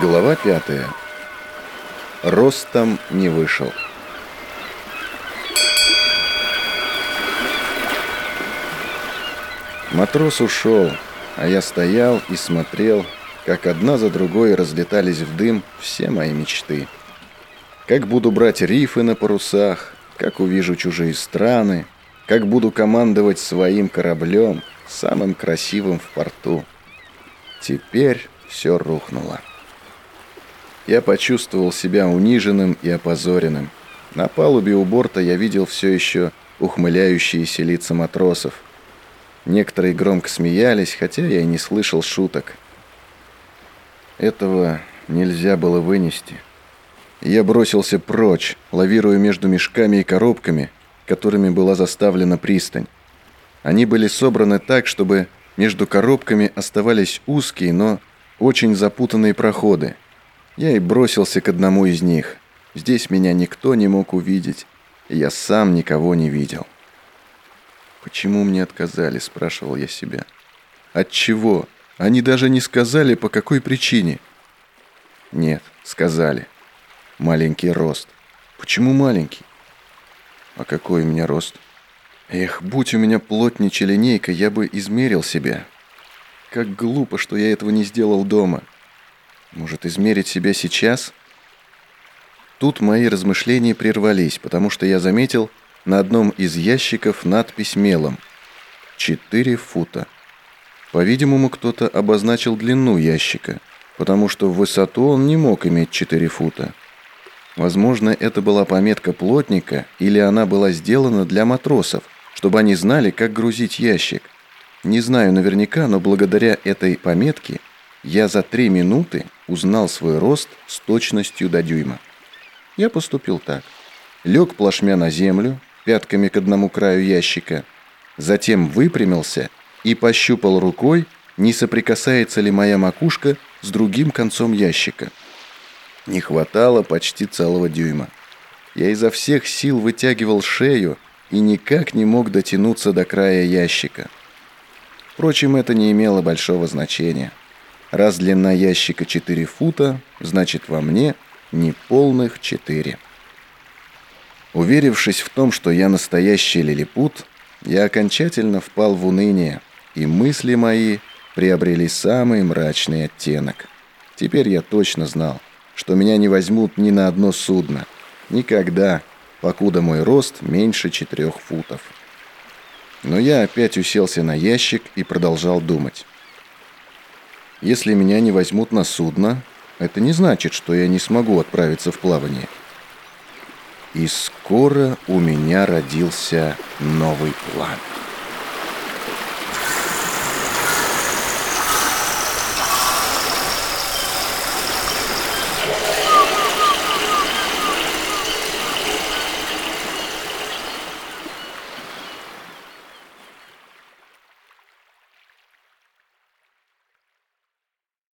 Глава пятая. Ростом не вышел. Матрос ушел, а я стоял и смотрел, как одна за другой разлетались в дым все мои мечты. Как буду брать рифы на парусах, как увижу чужие страны, как буду командовать своим кораблем, самым красивым в порту. Теперь все рухнуло. Я почувствовал себя униженным и опозоренным. На палубе у борта я видел все еще ухмыляющиеся лица матросов. Некоторые громко смеялись, хотя я и не слышал шуток. Этого нельзя было вынести. Я бросился прочь, лавируя между мешками и коробками, которыми была заставлена пристань. Они были собраны так, чтобы между коробками оставались узкие, но очень запутанные проходы – я и бросился к одному из них. Здесь меня никто не мог увидеть, и я сам никого не видел. «Почему мне отказали?» – спрашивал я себя. «От чего? Они даже не сказали, по какой причине». «Нет, сказали. Маленький рост. Почему маленький?» «А какой у меня рост?» «Эх, будь у меня плотничья линейка, я бы измерил себя. Как глупо, что я этого не сделал дома». Может, измерить себя сейчас? Тут мои размышления прервались, потому что я заметил на одном из ящиков надпись мелом «Четыре фута». По-видимому, кто-то обозначил длину ящика, потому что в высоту он не мог иметь 4 фута. Возможно, это была пометка плотника, или она была сделана для матросов, чтобы они знали, как грузить ящик. Не знаю наверняка, но благодаря этой пометке я за три минуты узнал свой рост с точностью до дюйма. Я поступил так. Лег плашмя на землю, пятками к одному краю ящика, затем выпрямился и пощупал рукой, не соприкасается ли моя макушка с другим концом ящика. Не хватало почти целого дюйма. Я изо всех сил вытягивал шею и никак не мог дотянуться до края ящика. Впрочем, это не имело большого значения. Раз длина ящика 4 фута, значит во мне неполных 4. Уверившись в том, что я настоящий лилипут, я окончательно впал в уныние, и мысли мои приобрели самый мрачный оттенок. Теперь я точно знал, что меня не возьмут ни на одно судно. Никогда, покуда мой рост меньше четырех футов. Но я опять уселся на ящик и продолжал думать. Если меня не возьмут на судно, это не значит, что я не смогу отправиться в плавание. И скоро у меня родился новый план.